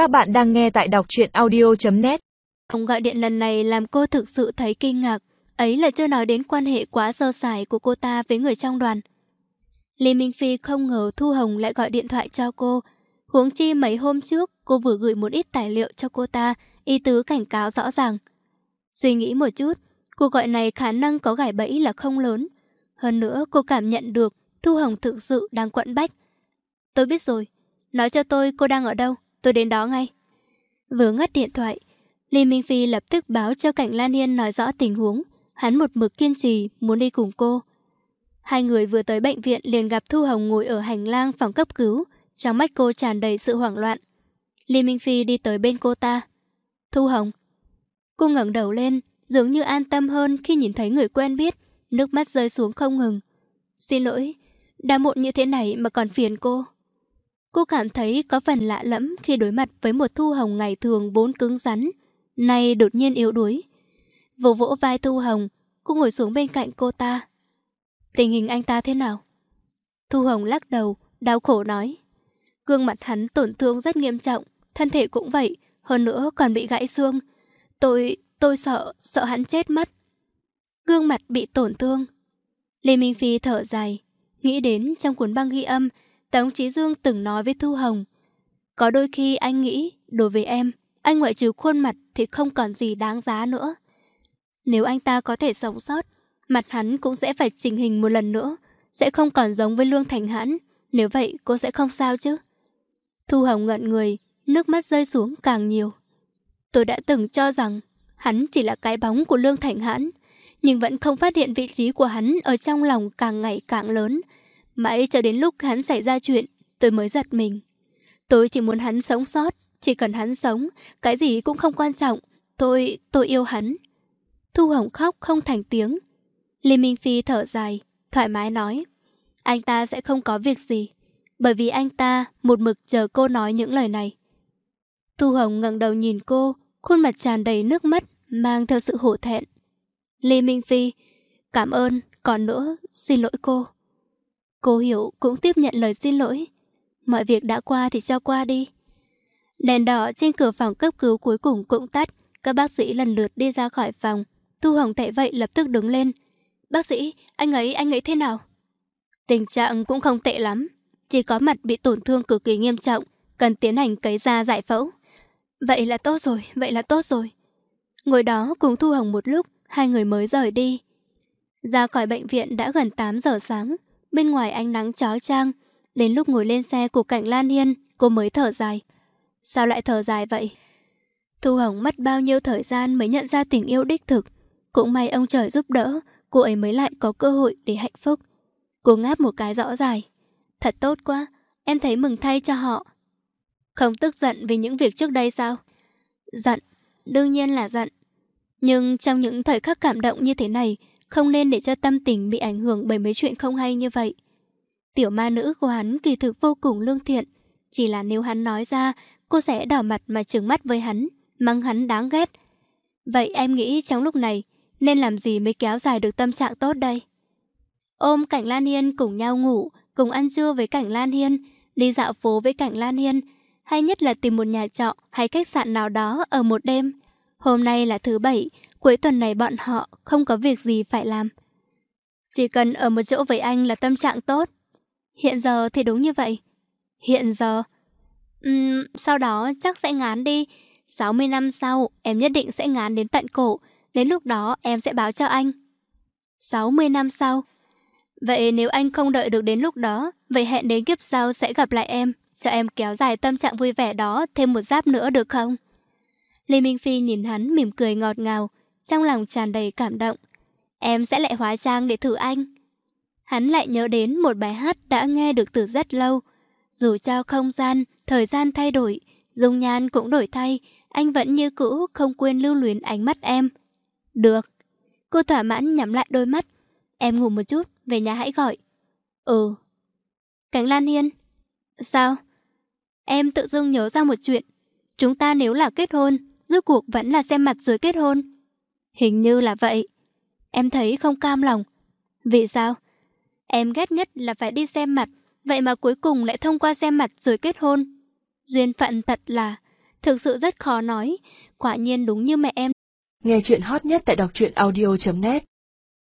Các bạn đang nghe tại đọc truyện audio.net Ông gọi điện lần này làm cô thực sự thấy kinh ngạc. Ấy là chưa nói đến quan hệ quá sơ sài của cô ta với người trong đoàn. Lê Minh Phi không ngờ Thu Hồng lại gọi điện thoại cho cô. Huống chi mấy hôm trước, cô vừa gửi một ít tài liệu cho cô ta, ý tứ cảnh cáo rõ ràng. Suy nghĩ một chút, cuộc gọi này khả năng có gải bẫy là không lớn. Hơn nữa, cô cảm nhận được Thu Hồng thực sự đang quẫn bách. Tôi biết rồi. Nói cho tôi cô đang ở đâu, tôi đến đó ngay. Vừa ngắt điện thoại, Lý Minh Phi lập tức báo cho Cảnh Lan Hiên nói rõ tình huống. Hắn một mực kiên trì, muốn đi cùng cô. Hai người vừa tới bệnh viện liền gặp Thu Hồng ngồi ở hành lang phòng cấp cứu. Trong mắt cô tràn đầy sự hoảng loạn. Lý Minh Phi đi tới bên cô ta. Thu Hồng. Cô ngẩng đầu lên, dường như an tâm hơn khi nhìn thấy người quen biết. Nước mắt rơi xuống không ngừng. Xin lỗi, đã muộn như thế này mà còn phiền cô. Cô cảm thấy có phần lạ lẫm khi đối mặt với một Thu Hồng ngày thường vốn cứng rắn, nay đột nhiên yếu đuối. Vỗ vỗ vai Thu Hồng, cô ngồi xuống bên cạnh cô ta. Tình hình anh ta thế nào? Thu Hồng lắc đầu, đau khổ nói. Gương mặt hắn tổn thương rất nghiêm trọng, thân thể cũng vậy, hơn nữa còn bị gãy xương. Tôi, tôi sợ, sợ hắn chết mất. Gương mặt bị tổn thương. Lê Minh Phi thở dài, nghĩ đến trong cuốn băng ghi âm, Tống Chí Dương từng nói với Thu Hồng. Có đôi khi anh nghĩ, đối với em, anh ngoại trừ khuôn mặt thì không còn gì đáng giá nữa. Nếu anh ta có thể sống sót, mặt hắn cũng sẽ phải chỉnh hình một lần nữa, sẽ không còn giống với Lương Thành Hãn. Nếu vậy cô sẽ không sao chứ? Thu Hồng ngận người, nước mắt rơi xuống càng nhiều. Tôi đã từng cho rằng hắn chỉ là cái bóng của Lương Thành Hãn, nhưng vẫn không phát hiện vị trí của hắn ở trong lòng càng ngày càng lớn. Mãi cho đến lúc hắn xảy ra chuyện, tôi mới giật mình. Tôi chỉ muốn hắn sống sót, chỉ cần hắn sống, cái gì cũng không quan trọng. Tôi, tôi yêu hắn. Thu Hồng khóc không thành tiếng. Lê Minh Phi thở dài, thoải mái nói. Anh ta sẽ không có việc gì, bởi vì anh ta một mực chờ cô nói những lời này. Thu Hồng ngẩng đầu nhìn cô, khuôn mặt tràn đầy nước mắt, mang theo sự hổ thẹn. Lê Minh Phi, cảm ơn, còn nữa, xin lỗi cô. Cô hiểu cũng tiếp nhận lời xin lỗi. Mọi việc đã qua thì cho qua đi. Đèn đỏ trên cửa phòng cấp cứu cuối cùng cũng tắt. Các bác sĩ lần lượt đi ra khỏi phòng. Thu Hồng thấy vậy lập tức đứng lên. Bác sĩ, anh ấy, anh ấy thế nào? Tình trạng cũng không tệ lắm. Chỉ có mặt bị tổn thương cực kỳ nghiêm trọng. Cần tiến hành cấy da giải phẫu. Vậy là tốt rồi, vậy là tốt rồi. Ngồi đó cùng Thu Hồng một lúc, hai người mới rời đi. Ra khỏi bệnh viện đã gần 8 giờ sáng bên ngoài ánh nắng chói chang. Đến lúc ngồi lên xe của cảnh Lan Hiên, cô mới thở dài. Sao lại thở dài vậy? Thu Hồng mất bao nhiêu thời gian mới nhận ra tình yêu đích thực. Cũng may ông trời giúp đỡ, cô ấy mới lại có cơ hội để hạnh phúc. Cô ngáp một cái rõ dài. Thật tốt quá, em thấy mừng thay cho họ. Không tức giận vì những việc trước đây sao? Giận, đương nhiên là giận. Nhưng trong những thời khắc cảm động như thế này, không nên để cho tâm tình bị ảnh hưởng bởi mấy chuyện không hay như vậy. Tiểu ma nữ của hắn kỳ thực vô cùng lương thiện. Chỉ là nếu hắn nói ra, cô sẽ đỏ mặt mà trừng mắt với hắn, mắng hắn đáng ghét. Vậy em nghĩ trong lúc này, nên làm gì mới kéo dài được tâm trạng tốt đây? Ôm Cảnh Lan Hiên cùng nhau ngủ, cùng ăn trưa với Cảnh Lan Hiên, đi dạo phố với Cảnh Lan Hiên, hay nhất là tìm một nhà trọ hay khách sạn nào đó ở một đêm. Hôm nay là thứ bảy, Cuối tuần này bọn họ không có việc gì phải làm. Chỉ cần ở một chỗ với anh là tâm trạng tốt. Hiện giờ thì đúng như vậy. Hiện giờ... Uhm, sau đó chắc sẽ ngán đi. 60 năm sau, em nhất định sẽ ngán đến tận cổ. Đến lúc đó em sẽ báo cho anh. 60 năm sau. Vậy nếu anh không đợi được đến lúc đó, vậy hẹn đến kiếp sau sẽ gặp lại em. Cho em kéo dài tâm trạng vui vẻ đó thêm một giáp nữa được không? Lê Minh Phi nhìn hắn mỉm cười ngọt ngào trong lòng tràn đầy cảm động. Em sẽ lại hóa trang để thử anh. Hắn lại nhớ đến một bài hát đã nghe được từ rất lâu. Dù cho không gian, thời gian thay đổi, dung nhan cũng đổi thay, anh vẫn như cũ không quên lưu luyến ánh mắt em. Được. Cô thỏa mãn nhắm lại đôi mắt. Em ngủ một chút, về nhà hãy gọi. Ừ. Cảnh Lan Hiên. Sao? Em tự dưng nhớ ra một chuyện. Chúng ta nếu là kết hôn, rốt cuộc vẫn là xem mặt rồi kết hôn. Hình như là vậy. Em thấy không cam lòng. Vì sao? Em ghét nhất là phải đi xem mặt, vậy mà cuối cùng lại thông qua xem mặt rồi kết hôn. Duyên phận thật là, Thực sự rất khó nói. Quả nhiên đúng như mẹ em. Nghe chuyện hot nhất tại đọc truyện audio.net